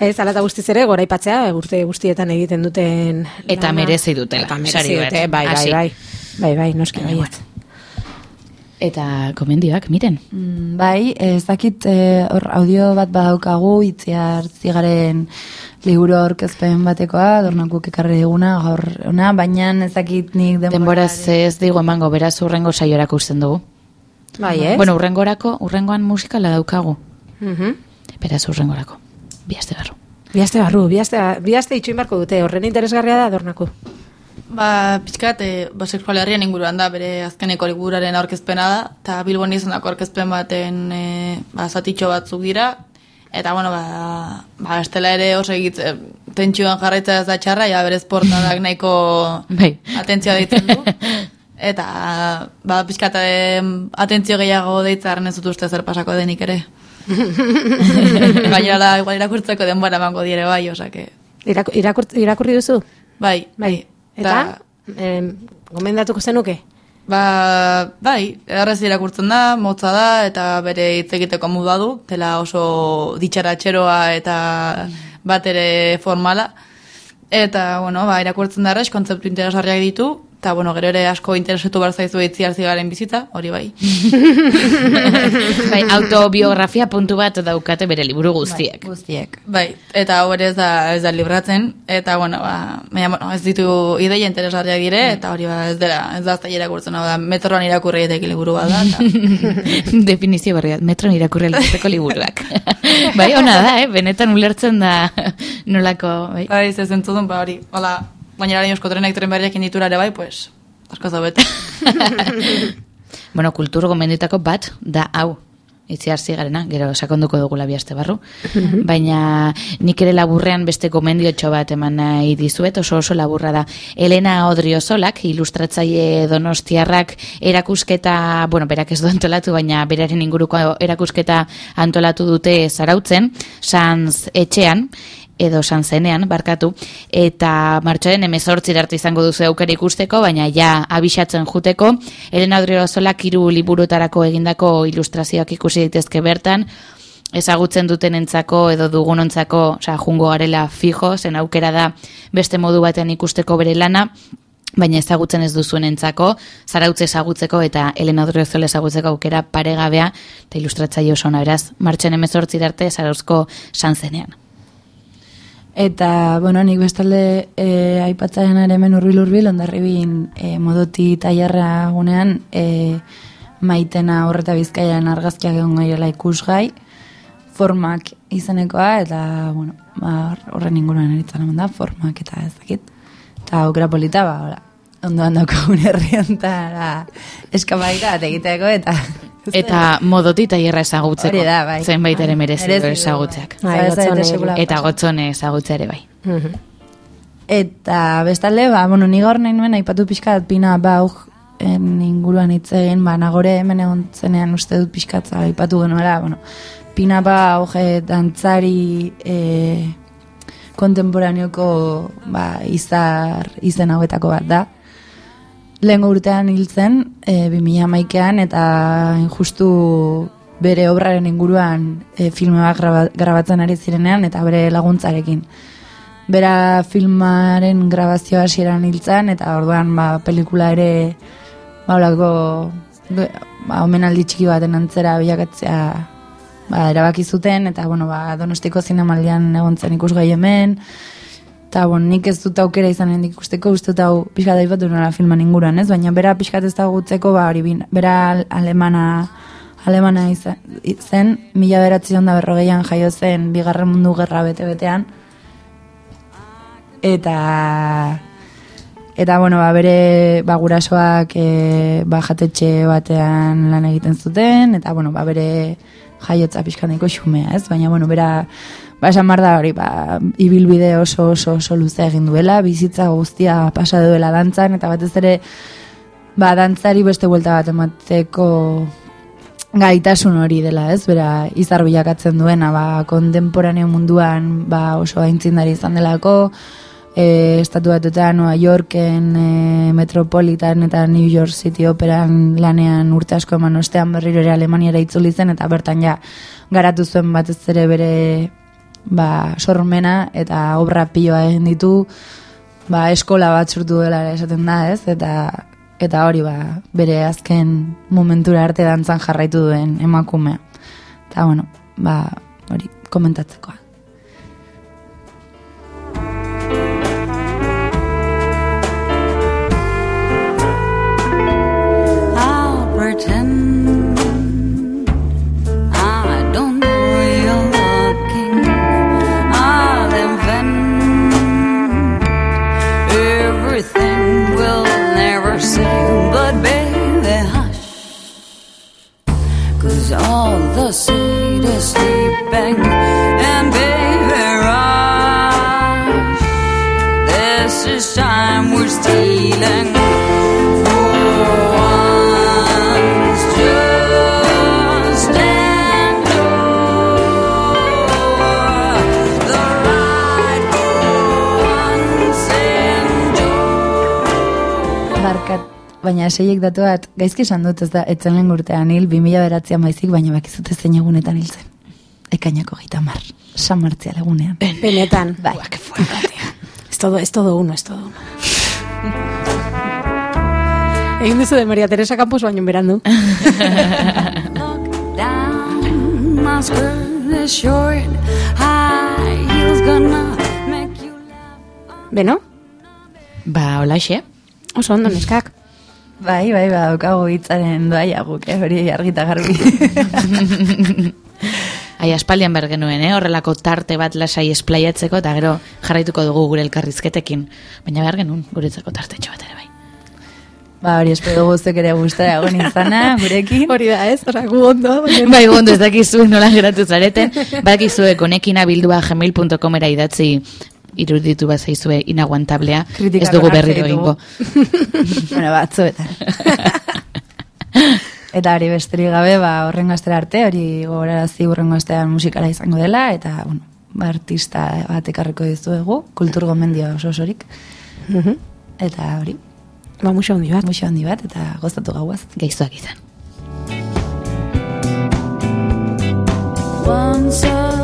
Ez, ala eta guztiz ere, goraipatzea, urte guztietan egiten duten... Eta merezi dutela, Eta merezi dute, bai, bai, bai. Bai, bai, noski, bai. Eta komendioak, miren. Mm, Bai, ez dakit eh, hor audio bat badaukagu itziar zigaren liburu aurkezpen batekoa, dornakuk ekarri diguna gaur ona, baina ez dakit nik denbora... Denboraz ez digu emango, beraz urrengo saiorak usten dugu. Bai, ez? Bueno, urrengorako, urrengoan musikala daukagu. Mhm. Beraz urrengorako. Biaste barru. Biaste barru, biaste, biaste itxoin barko dute, horren interesgarria da adornako. Ba, pixkat, e, ba, seksualarrian inguruan da, bere azkeneko liburaren aurkezpena da, eta Bilbon izanako aurkezpen baten e, ba, zatitxo batzuk dira, eta, bueno, ba, ba estela ere oso egitze, tentsioan jarraitza ez da txarra, ja berez portadak [LAUGHS] nahiko Bai. atentzioa deitzen du. [LAUGHS] Eta, ba, pixkat, e, atentzio gehiago deitzaren ez dut uste zer pasako denik ere. [LAUGHS] Da, igual irakurtzeko denbora emango dire bai, osake. Iraku- irakurt- irakurri duzu? Bai, Bai. Eta, em, gomendatuko zenuke? Ba, bai, errez irakurtzen da, motza da, eta bere hitz egiteko muda du, dela oso ditxaratxeroa eta bat ere formala. Eta, bueno, ba, irakurtzen da errez, kontzeptu interesgarriak ditu, eta, bueno, gero ere asko interesatu behar zaizu itziar zigaren bizitza, hori bai. bai, autobiografia puntu bat daukate bere liburu guztiek. Guztiek. Bai, eta hau ere ez da, ez da libratzen, eta, bueno, ba, baina, bueno, ez ditu ideia interesgarriak dire, eta hori ba, ez dela, ez da azta irakurtzen, hau da, metroan irakurri eta liburu bat da. [LAUGHS] Definizio berria, metron irakurri [LAUGHS] liburuak. bai, ona da, eh? benetan ulertzen da nolako, bai. Bai, ez zentzudun, ba hori, hola, baina erain eusko trenek tren berriak inditura ere bai, pues, asko zaubete. [LAUGHS] Bueno, kultur gomenditako bat da hau. Itziar zigarena, gero sakonduko dugula biaste barru. Baina nik ere laburrean beste gomendiotxo bat eman nahi dizuet, oso oso laburra da. Elena Odriozolak, ilustratzaile donostiarrak erakusketa, bueno, berak ez du antolatu, baina beraren inguruko erakusketa antolatu dute zarautzen, Sanz etxean, edo sanzenean, barkatu, eta martxoaren emezortzi arte izango duzu aukera ikusteko, baina ja abixatzen juteko, Elena Odriozolak hiru liburutarako egindako ilustrazioak ikusi daitezke bertan, ezagutzen dutenentzako edo dugunontzako, osea, jungo garela fijo, zen aukera da beste modu batean ikusteko bere lana, baina ezagutzen ez duzuenentzako, zarautze ezagutzeko eta Elena Odriozol ezagutzeko aukera paregabea eta ilustratzaile oso beraz, martxoaren emezortzi arte zarauzko sanzenean. Eta, bueno, nik bestalde e, aipatzaren ere hemen urbil urbil, ondarribin e, modoti taiarra gunean, e, maitena horreta bizkaian argazkiak egon gairela ikusgai, formak izenekoa, eta, bueno, ba, horren inguruan eritzen da, formak eta ez dakit. Eta aukera polita, ba, ondoan daukagun herrian, eta eskabaira bat egiteko, eta... Eta modoti tailerra ezagutzeko. Hori da, bai. Zenbait ere merezi du Merezi du, ezagutzeak. bai. Bai, Eta gotzone ezagutzea ere bai. Eta bestalde, ba, bueno, ni gaur nahi nuen aipatu pixkat pina bauk en inguruan hitz egin, ba, nagore hemen egon zenean uste dut pixkatza aipatu genuela, bueno, pina bauk e, dantzari e, kontemporaneoko ba, izar izen hauetako bat da. Lehengo urtean hil zen, e, 2011an eta justu bere obraren inguruan e, filme bat graba, grabatzen ari zirenean eta bere laguntzarekin. Bera filmaren grabazioa hasieran hiltzan eta orduan ba, pelikula ere ba, holako, be- ba, omenaldi txiki baten antzera bilakatzea ba, erabaki zuten eta bueno, ba, donostiko zinemaldian egon zen ikusgai hemen eta bon, nik ez dut aukera izanen ikusteko uste dut hau pixka daipatu nola filman inguruan, ez? Baina bera pixkat ez dagutzeko, ba, hori bera al- alemana alemana izan, zen, mila beratzion da berrogeian jaio zen bigarren mundu gerra bete-betean eta eta bueno, ba, bere ba, gurasoak e, ba, jatetxe batean lan egiten zuten eta bueno, ba, bere jaiotza pixkaneko xumea, ez? Baina bueno, bera ba, esan behar da hori, ba, ibilbide oso oso oso luzea egin duela, bizitza guztia pasa duela dantzan eta batez ere ba, dantzari beste buelta bat emateko gaitasun hori dela, ez? Bera, izar bilakatzen duena, ba, kontemporaneo munduan ba, oso aintzindari izan delako, e, estatu batuetan New Yorken, e, Metropolitan eta New York City operan lanean urte asko eman ostean berriro ere Alemaniara itzuli zen, eta bertan ja garatu zuen batez ere bere ba, sormena eta obra piloa egin ditu, ba, eskola bat sortu dela esaten da, ez? Eta eta hori ba, bere azken momentura arte dantzan jarraitu duen emakumea. Eta bueno, ba, hori komentatzekoa. All the seed is sleeping, and baby, rush. This is time we're stealing. For baina seiek datu bat, gaizki esan dut ez da, etzen lehen urtean hil, 2000 beratzean baizik, baina bakizute zein egunetan hil zen. Ekainako gita mar, San Martzial egunean. Benetan. Bai. Ez todo, ez todo uno, ez todo uno. Egin duzu de Maria Teresa Campos baino berandu. Beno, Ba, holaxe. oso ondo neskak. Bai, bai, ba, daukagu hitzaren doaia guk, eh, hori argita garbi. [LAUGHS] Ai, aspaldian behar genuen, eh? horrelako tarte bat lasai esplaiatzeko, eta gero jarraituko dugu gure elkarrizketekin. Baina behar genuen guretzako tartetxo bat ere bai. ba, hori espero guztek ere gustara egon izana, gurekin. Hori da, ez? Ora, gu ondo. bai, gondo, ez dakizue nola geratu zareten. Badakizue konekina bildua gmail.comera idatzi iruditu bat zaizue inaguantablea, Kritikak ez dugu berri doingo. [LAUGHS] bueno, batzu eta. [LAUGHS] eta hori besteri gabe, ba, horren gaztera arte, hori gogorarazi horren gaztean musikara izango dela, eta, bueno, ba, artista bat ekarriko dizuegu, kultur gomendio oso osorik. Mhm. eta hori. Ba, musa handi bat. Musa handi bat, eta gozatu gauaz. Geizuak izan. Once